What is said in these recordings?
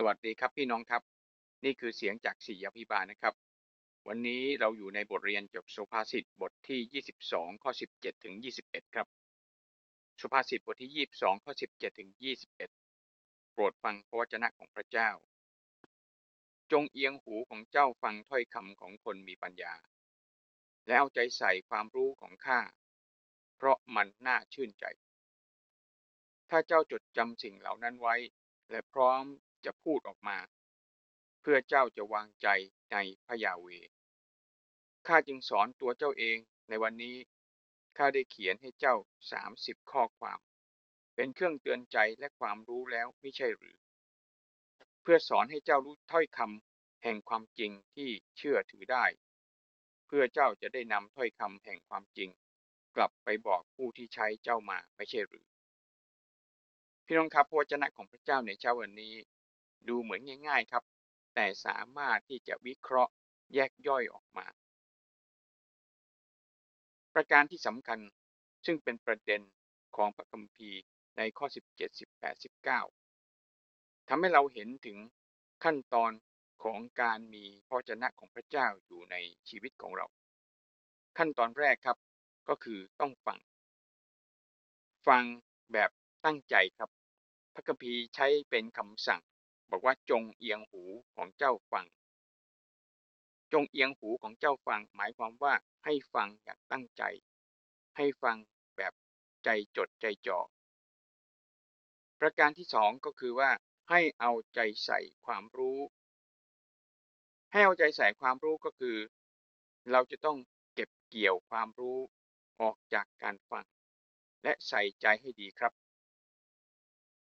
สวัสดีครับพี่น้องครับ นี่คือเสียงจากสีอภิบาลนะครับ วันนี้เราอยู่ในบทเรียนจบสุภาษิตบทที่ 22 ข้อ 17 ถึง 21 ครับ สุภาษิตบทที่ 22 ข้อ 17 ถึง 21 โปรดฟังพระวจนะของพระเจ้า จงเอียงหูของเจ้าฟังถ้อยคำของคนมีปัญญา และเอาใจใส่ความรู้ของข้า เพราะมันน่าชื่นใจ ถ้าเจ้าจดจำสิ่งเหล่านั้นไว้และพร้อม จะพูดออกมา เพื่อเจ้าจะวางใจในพระยาเว ข้าจึงสอนตัวเจ้าเองในวันนี้ ข้าได้เขียนให้เจ้าสามสิบข้อความ เป็นเครื่องเตือนใจและความรู้แล้วไม่ใช่หรือ เพื่อสอนให้เจ้ารู้ถ้อยคำแห่งความจริงที่เชื่อถือได้ เพื่อเจ้าจะได้นำถ้อยคำแห่งความจริง กลับไปบอกผู้ที่ใช้เจ้ามาไม่ใช่หรือพี่น้องครับพระวจนะของพระเจ้าในเช้าวันนี้ ดูเหมือนง่าย ๆ ครับ แต่สามารถที่จะวิเคราะห์แยกย่อยออกมา ประการที่สำคัญซึ่งเป็นประเด็นของพระคัมภีร์ในข้อ 17 18 19ทำให้เราเห็นถึงขั้นตอนของการมีพระเจนะของพระเจ้าอยู่ในชีวิตของเรา ขั้นตอนแรกครับก็คือต้องฟัง ฟังแบบตั้งใจครับ พระคัมภีร์ใช้เป็นคำสั่ง บอกว่าจงเอียงหูของเจ้าฟัง จงเอียงหูของเจ้าฟัง หมายความว่าให้ฟังอย่างตั้งใจ ให้ฟังแบบใจจดใจจ่อ ประการที่สองก็คือว่าให้เอาใจใส่ความรู้ ให้เอาใจใส่ความรู้ก็คือ เราจะต้องเก็บเกี่ยวความรู้ออกจากการฟัง และใส่ใจให้ดีครับ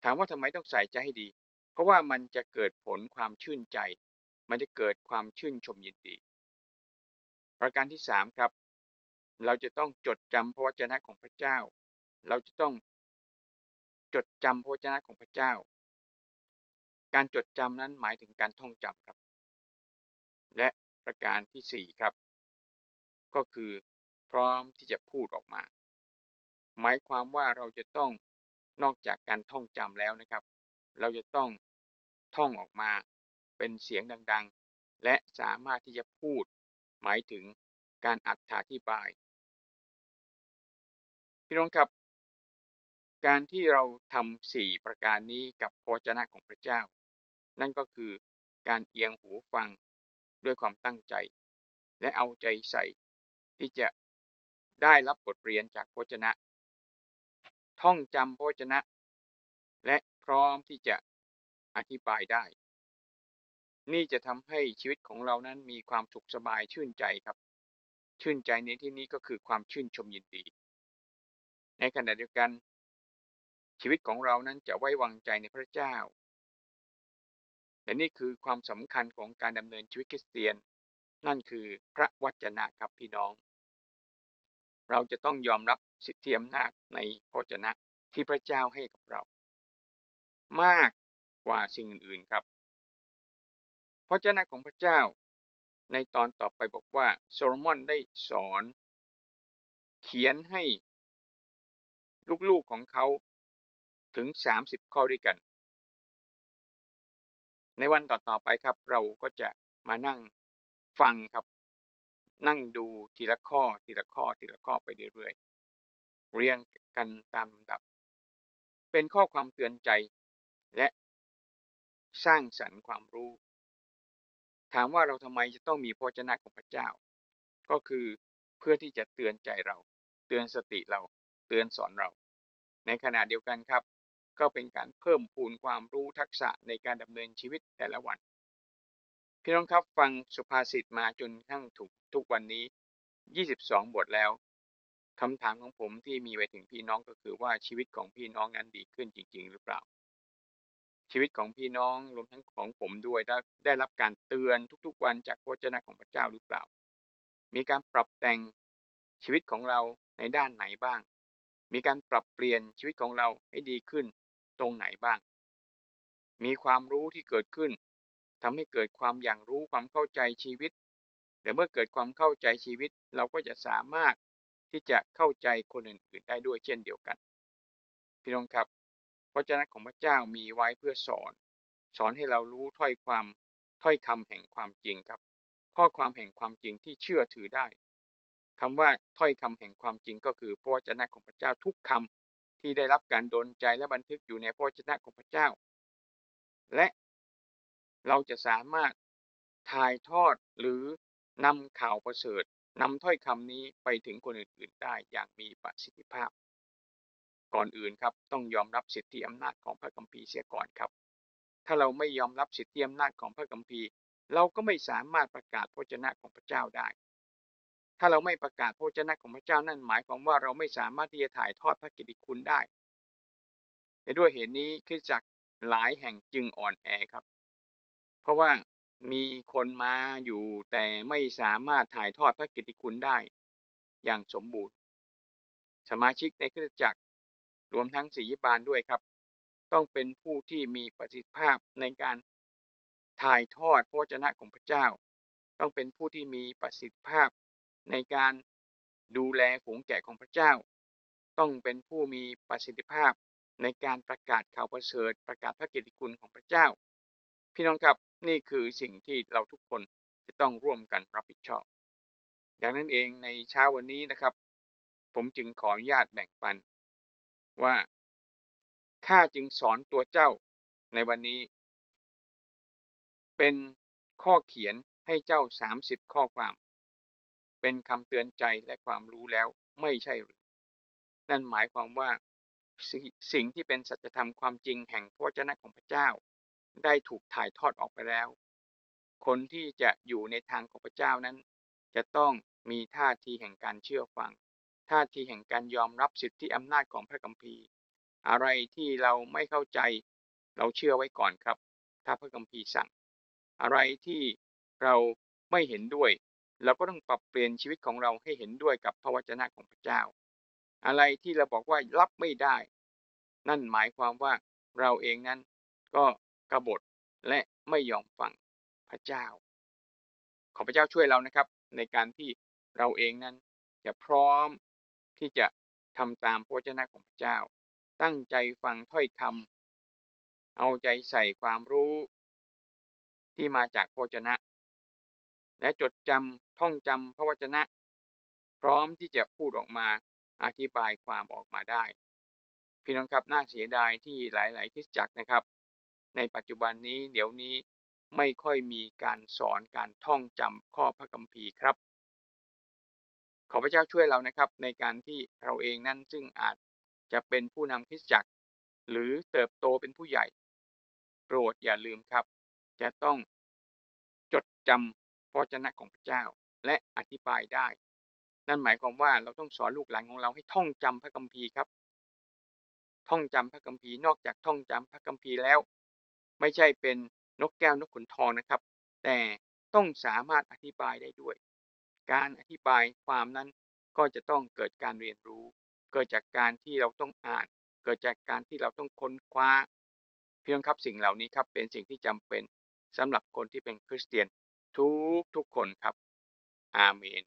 ถามว่าทำไมต้องใส่ใจให้ดี เพราะว่ามันจะเกิดผลความชื่นใจ มันจะเกิดความชื่นชมยินดี ประการที่สามครับ เราจะต้องจดจำพระวจนะของพระเจ้า เราจะต้องจดจำพระวจนะของพระเจ้า การจดจำนั้นหมายถึงการท่องจำครับ และประการที่สี่ครับ ก็คือพร้อมที่จะพูดออกมา หมายความว่าเราจะต้องนอกจากการท่องจำแล้วนะครับ เราจะต้องท่องออกมาเป็นเสียงดังๆ และสามารถที่จะพูด หมายถึงการอัดาธิบาย พี่น้องครับ การที่เราทำสี่ประการนี้กับพระเจ้าของพระเจ้า นั่นก็คือการเอียงหูฟังด้วยความตั้งใจ และเอาใจใส่ที่จะได้รับบทเรียนจากพระเจ้าท่องจำพระเจ้าและ พร้อมที่จะอธิบายได้ นี่จะทำให้ชีวิตของเรานั้นมีความสุขสบายชื่นใจครับ ชื่นใจในที่นี้ก็คือความชื่นชมยินดี ในขณะเดียวกัน ชีวิตของเรานั้นจะไว้วางใจในพระเจ้าและนี่คือความสำคัญของการดำเนินชีวิตคริสเตียน นั่นคือพระวจนะครับพี่น้อง เราจะต้องยอมรับสิทธิอำนาจในพระวจนะที่พระเจ้าให้กับเรา มากกว่าสิ่งอื่นๆครับเพราะเจ้าของพระเจ้า ในตอนต่อไปบอกว่าโซโลมอนได้สอน เขียนให้ลูกๆของเขาถึง 30 ข้อด้วยกัน ในวันต่อๆไปครับ เราก็จะมานั่งฟังครับ นั่งดูทีละข้อทีละข้อทีละข้อไปเรื่อยๆเรียงกันตามลำดับ เป็นข้อความเตือนใจ และสร้างสรรค์ความรู้ ถามว่าเราทำไมจะต้องมีพระเจ้าของพระเจ้า ก็คือเพื่อที่จะเตือนใจเรา เตือนสติเรา เตือนสอนเรา ในขณะเดียวกันครับ ก็เป็นการเพิ่มพูนความรู้ทักษะในการดำเนินชีวิตแต่ละวัน พี่น้องครับฟังสุภาษิตมาจนทั้งถูกทุกวันนี้ 22 บทแล้วคำถามของผมที่มีไปถึงพี่น้องก็คือว่าชีวิตของพี่น้องนั้นดีขึ้นจริง ๆ หรือเปล่า ชีวิตของพี่น้องรวมทั้งของผมด้วยได้ได้รับการเตือนทุกๆวันจากพระเจ้าของพระเจ้าหรือเปล่า มีการปรับแต่งชีวิตของเราในด้านไหนบ้าง มีการปรับเปลี่ยนชีวิตของเราให้ดีขึ้นตรงไหนบ้าง มีความรู้ที่เกิดขึ้นทำให้เกิดความอย่างรู้ความเข้าใจชีวิตแต่เมื่อเกิดความเข้าใจชีวิตเราก็จะสามารถที่จะเข้าใจคนอื่นๆได้ด้วยเช่นเดียวกัน พี่น้องครับ พระเจ้าของพระเจ้ามีไว้เพื่อสอน สอนให้เรารู้ถ้อยความถ้อยคำแห่งความจริงครับ ข้อความแห่งความจริงที่เชื่อถือได้คำว่าถ้อยคำแห่งความจริงก็คือพระวจนะของพระเจ้าทุกคำที่ได้รับการดลใจและบันทึกอยู่ในพระวจนะของพระเจ้า และเราจะสามารถถ่ายทอดหรือนำข่าวประเสริฐนำถ้อยคำนี้ไปถึงคนอื่นๆได้อย่างมีประสิทธิภาพ ก่อนอื่นครับต้องยอมรับสิทธิอำนาจของพระคัมภีร์เสียก่อนครับ ถ้าเราไม่ยอมรับสิทธิอำนาจของพระคัมภีร์ เราก็ไม่สามารถประกาศพระเจ้าของพระเจ้าได้ ถ้าเราไม่ประกาศพระเจ้าของพระเจ้านั่นหมายความว่าเราไม่สามารถที่จะถ่ายทอดพระกิตติคุณได้ด้วยเหตุนี้คริสตจักรหลายแห่งจึงอ่อนแอครับ เพราะว่ามีคนมาอยู่แต่ไม่สามารถถ่ายทอดพระกิตติคุณได้ อย่างสมบูรณ์ สมาชิกในคริสตจักร รวมทั้งศิยบาลด้วยครับ ต้องเป็นผู้ที่มีประสิทธิภาพในการถ่ายทอดพระวจนะของพระเจ้า ต้องเป็นผู้ที่มีประสิทธิภาพในการดูแลฝูงแกะของพระเจ้า ต้องเป็นผู้มีประสิทธิภาพในการประกาศข่าวประเสริฐประกาศพระเกิตติคุณของพระเจ้า พี่น้องครับนี่คือสิ่งที่เราทุกคนจะต้องร่วมกันรับผิดชอบดังนั้นเองในเช้าวันนี้นะครับ ผมจึงขออนุญาตแบ่งปัน ว่า ข้าจึงสอนตัวเจ้าในวันนี้ เป็นข้อเขียนให้เจ้าสามสิบข้อความ เป็นคำเตือนใจและความรู้แล้วไม่ใช่หรือ นั่นหมายความว่าสิ่งที่เป็นสัจธรรมความจริงแห่งพระเจ้าของพระเจ้า ได้ถูกถ่ายทอดออกไปแล้ว คนที่จะอยู่ในทางของพระเจ้านั้น จะต้องมีท่าทีแห่งการเชื่อฟัง ท่าทีแห่งการยอมรับสิทธิอำนาจของพระคัมภีร์ อะไรที่เราไม่เข้าใจ เราเชื่อไว้ก่อนครับ ถ้าพระคัมภีร์สั่ง อะไรที่เราไม่เห็นด้วย เราก็ต้องปรับเปลี่ยนชีวิตของเราให้เห็นด้วยกับพระวจนะของพระเจ้า อะไรที่เราบอกว่ารับไม่ได้ นั่นหมายความว่าเราเองนั้นก็กบฏและไม่ยอมฟังพระเจ้า ขอพระเจ้าช่วยเรานะครับ ในการที่เราเองนั้นจะพร้อม ที่จะทำตามพระเจ้าของพระเจ้า ตั้งใจฟังถ้อยคำเอาใจใส่ความรู้ที่มาจากพระเจ้าและจดจำท่องจำพระวจนะ พร้อมที่จะพูดออกมาอธิบายความออกมาได้ พี่น้องครับน่าเสียดายที่หลาย ๆ ที่จักนะครับ ในปัจจุบันนี้เดี๋ยวนี้ไม่ค่อยมีการสอนการท่องจำข้อพระคัมภีร์ครับ ขอพระเจ้าช่วยเรานะครับ ในการที่เราเองนั้นซึ่งอาจจะเป็นผู้นำคริสตจักร หรือเติบโตเป็นผู้ใหญ่ โปรดอย่าลืมครับ จะต้องจดจำพระเจ้าของพระเจ้า และอธิบายได้ นั่นหมายความว่าเราต้องสอนลูกหลานของเราให้ท่องจำพระคัมภีร์ครับ ท่องจำพระคัมภีร์นอกจากท่องจำพระคัมภีร์แล้ว ไม่ใช่เป็นนกแก้วนกขุนทองนะครับ แต่ต้องสามารถอธิบายได้ด้วย การอธิบายความนั้นก็จะต้องเกิดการเรียนรู้ เกิดจากการที่เราต้องอ่าน เกิดจากการที่เราต้องค้นคว้า เพียงครับสิ่งเหล่านี้ครับเป็นสิ่งที่จำเป็นสำหรับคนที่เป็นคริสเตียนทุกทุกคนครับ อาเมน